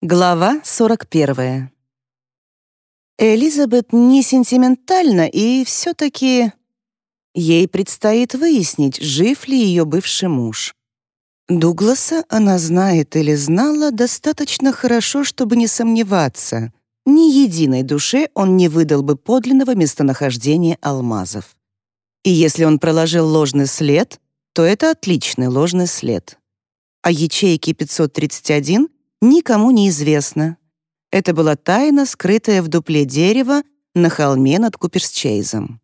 Глава 41. Элизабет не сентиментальна, и все-таки ей предстоит выяснить, жив ли ее бывший муж. Дугласа она знает или знала достаточно хорошо, чтобы не сомневаться. Ни единой душе он не выдал бы подлинного местонахождения алмазов. И если он проложил ложный след, то это отличный ложный след. А ячейки 531 никому не известно. Это была тайна, скрытая в дупле дерева на холме над Куперсчейзом.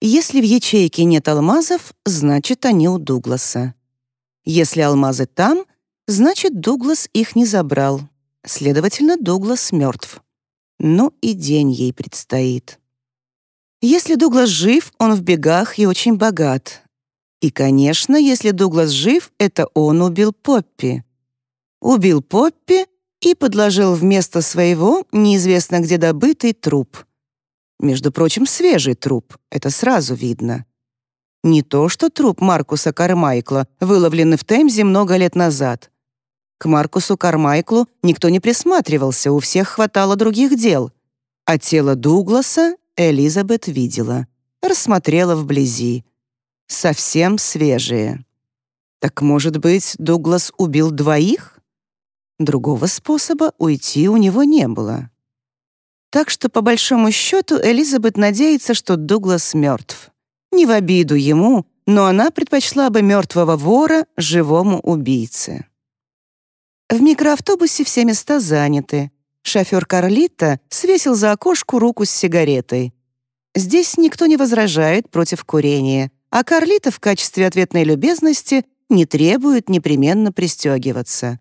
Если в ячейке нет алмазов, значит, они у Дугласа. Если алмазы там, значит, Дуглас их не забрал. Следовательно, Дуглас мертв. Ну и день ей предстоит. Если Дуглас жив, он в бегах и очень богат. И, конечно, если Дуглас жив, это он убил Поппи убил Поппи и подложил вместо своего неизвестно где добытый труп. Между прочим, свежий труп, это сразу видно. Не то, что труп Маркуса Кармайкла, выловленный в Темзе много лет назад. К Маркусу Кармайклу никто не присматривался, у всех хватало других дел. А тело Дугласа Элизабет видела, рассмотрела вблизи. Совсем свежее. Так, может быть, Дуглас убил двоих? Другого способа уйти у него не было. Так что, по большому счету, Элизабет надеется, что Дуглас мертв. Не в обиду ему, но она предпочла бы мертвого вора живому убийце. В микроавтобусе все места заняты. Шофер Карлита свесил за окошку руку с сигаретой. Здесь никто не возражает против курения, а Карлита в качестве ответной любезности не требует непременно пристегиваться.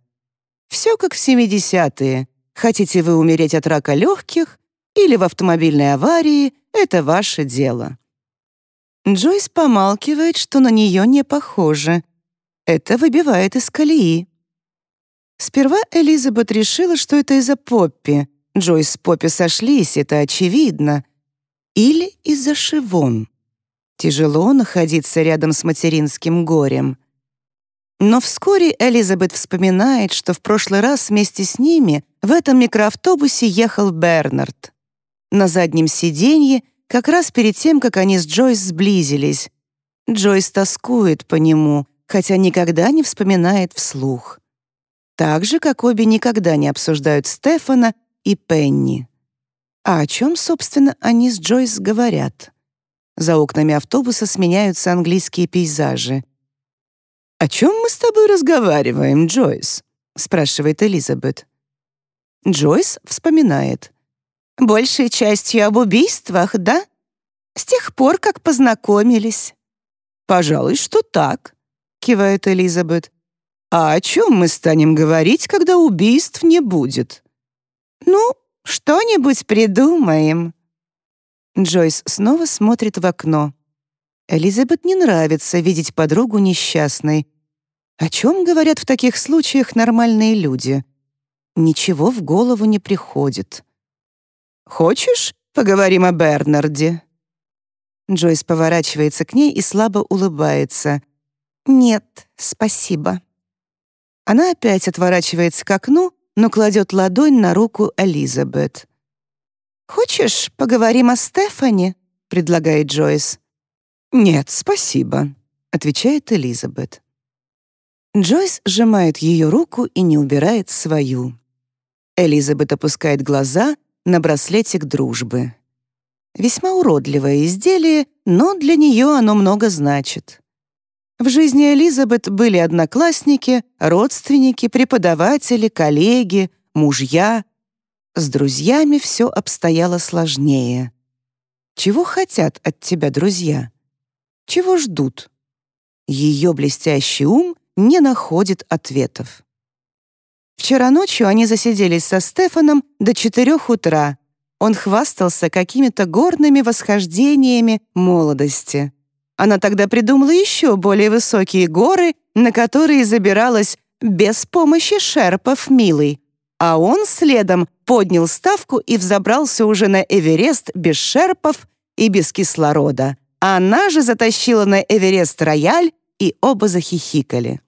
Все как в 70-е. Хотите вы умереть от рака легких или в автомобильной аварии — это ваше дело. Джойс помалкивает, что на нее не похоже. Это выбивает из колеи. Сперва Элизабет решила, что это из-за Поппи. Джойс с Поппи сошлись, это очевидно. Или из-за Шивон. Тяжело находиться рядом с материнским горем — но вскоре Элизабет вспоминает, что в прошлый раз вместе с ними в этом микроавтобусе ехал Бернард. На заднем сиденье, как раз перед тем, как они с Джойс сблизились. Джойс тоскует по нему, хотя никогда не вспоминает вслух. Так же, как обе никогда не обсуждают Стефана и Пенни. А о чем, собственно, они с Джойс говорят? За окнами автобуса сменяются английские пейзажи. «О чем мы с тобой разговариваем, Джойс?» — спрашивает Элизабет. Джойс вспоминает. «Большей частью об убийствах, да? С тех пор, как познакомились». «Пожалуй, что так», — кивает Элизабет. «А о чем мы станем говорить, когда убийств не будет?» «Ну, что-нибудь придумаем». Джойс снова смотрит в окно. Элизабет не нравится видеть подругу несчастной. О чем говорят в таких случаях нормальные люди? Ничего в голову не приходит. «Хочешь, поговорим о Бернарде?» Джойс поворачивается к ней и слабо улыбается. «Нет, спасибо». Она опять отворачивается к окну, но кладет ладонь на руку Элизабет. «Хочешь, поговорим о Стефане?» — предлагает Джойс. «Нет, спасибо», — отвечает Элизабет. Джойс сжимает ее руку и не убирает свою. Элизабет опускает глаза на браслетик дружбы. Весьма уродливое изделие, но для нее оно много значит. В жизни Элизабет были одноклассники, родственники, преподаватели, коллеги, мужья. С друзьями все обстояло сложнее. Чего хотят от тебя друзья? Чего ждут? Ее блестящий ум не находит ответов. Вчера ночью они засиделись со Стефаном до четырех утра. Он хвастался какими-то горными восхождениями молодости. Она тогда придумала еще более высокие горы, на которые забиралась без помощи шерпов милый. А он следом поднял ставку и взобрался уже на Эверест без шерпов и без кислорода. Она же затащила на Эверест рояль, и оба захихикали.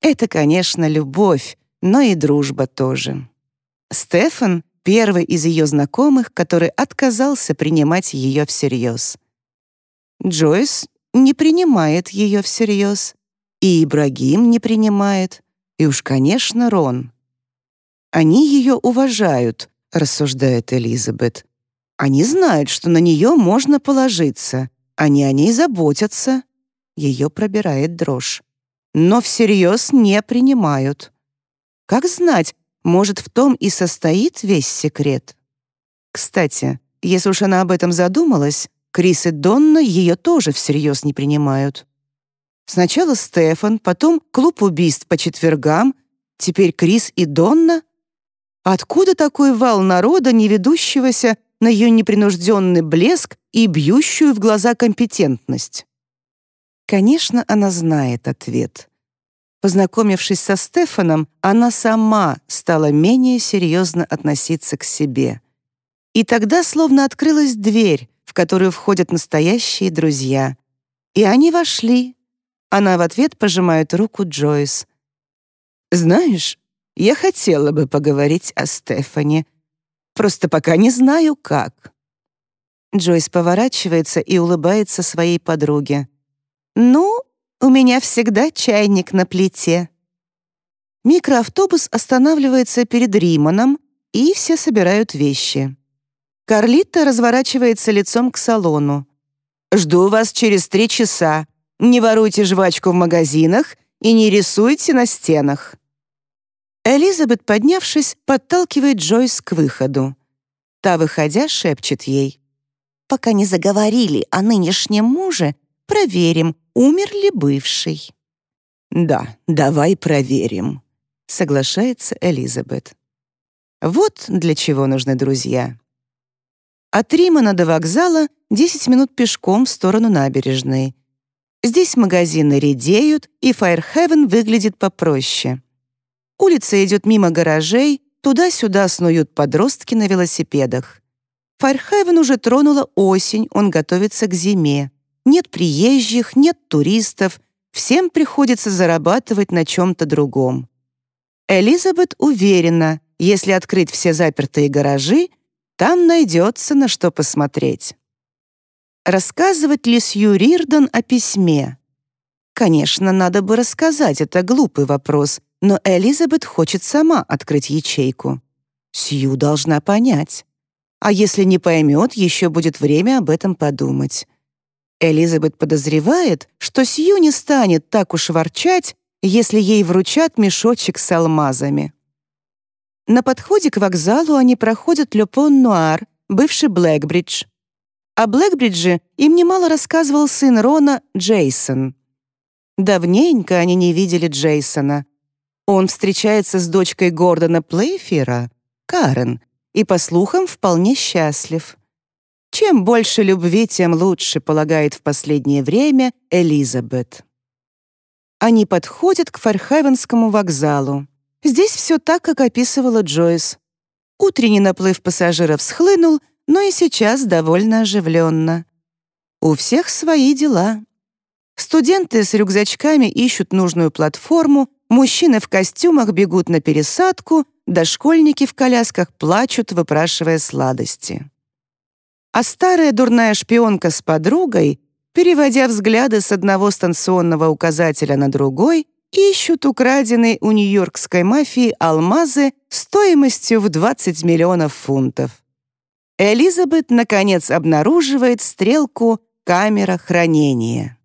Это, конечно, любовь, но и дружба тоже. Стефан — первый из ее знакомых, который отказался принимать ее всерьез. Джойс не принимает ее всерьез, и Ибрагим не принимает, и уж, конечно, Рон. Они ее уважают, рассуждает Элизабет. Они знают, что на нее можно положиться, они о ней заботятся. Ее пробирает дрожь. Но всерьез не принимают. Как знать, может, в том и состоит весь секрет? Кстати, если уж она об этом задумалась, Крис и Донна ее тоже всерьез не принимают. Сначала Стефан, потом клуб убийств по четвергам, теперь Крис и Донна. Откуда такой вал народа, не ведущегося на ее непринужденный блеск и бьющую в глаза компетентность? Конечно, она знает ответ. Познакомившись со Стефаном, она сама стала менее серьезно относиться к себе. И тогда словно открылась дверь, в которую входят настоящие друзья. И они вошли. Она в ответ пожимает руку Джойс. «Знаешь, я хотела бы поговорить о Стефане. Просто пока не знаю, как». Джойс поворачивается и улыбается своей подруге. «Ну, у меня всегда чайник на плите». Микроавтобус останавливается перед Риманом, и все собирают вещи. Карлита разворачивается лицом к салону. «Жду вас через три часа. Не воруйте жвачку в магазинах и не рисуйте на стенах». Элизабет, поднявшись, подталкивает Джойс к выходу. Та, выходя, шепчет ей. «Пока не заговорили о нынешнем муже, проверим, умер ли бывший». «Да, давай проверим», — соглашается Элизабет. Вот для чего нужны друзья. От Римана до вокзала 10 минут пешком в сторону набережной. Здесь магазины редеют, и Файрхевен выглядит попроще. Улица идет мимо гаражей, туда-сюда снуют подростки на велосипедах. Файрхевен уже тронула осень, он готовится к зиме. Нет приезжих, нет туристов, всем приходится зарабатывать на чем-то другом. Элизабет уверена, если открыть все запертые гаражи, там найдется на что посмотреть. Рассказывать ли Сью Рирдон о письме? Конечно, надо бы рассказать, это глупый вопрос, но Элизабет хочет сама открыть ячейку. Сью должна понять. А если не поймет, еще будет время об этом подумать. Элизабет подозревает, что Сью не станет так уж ворчать, если ей вручат мешочек с алмазами. На подходе к вокзалу они проходят Лепон-Нуар, бывший Блэкбридж. О Блэкбридже им немало рассказывал сын Рона, Джейсон. Давненько они не видели Джейсона. Он встречается с дочкой Гордона Плейфера, Карен, и, по слухам, вполне счастлив. Чем больше любви, тем лучше, полагает в последнее время Элизабет. Они подходят к Фархевенскому вокзалу. Здесь все так, как описывала Джойс. Утренний наплыв пассажиров схлынул, но и сейчас довольно оживленно. У всех свои дела. Студенты с рюкзачками ищут нужную платформу, мужчины в костюмах бегут на пересадку, дошкольники в колясках плачут, выпрашивая сладости. А старая дурная шпионка с подругой, переводя взгляды с одного станционного указателя на другой, ищут украденные у нью-йоркской мафии алмазы стоимостью в 20 миллионов фунтов. Элизабет, наконец, обнаруживает стрелку «Камера хранения».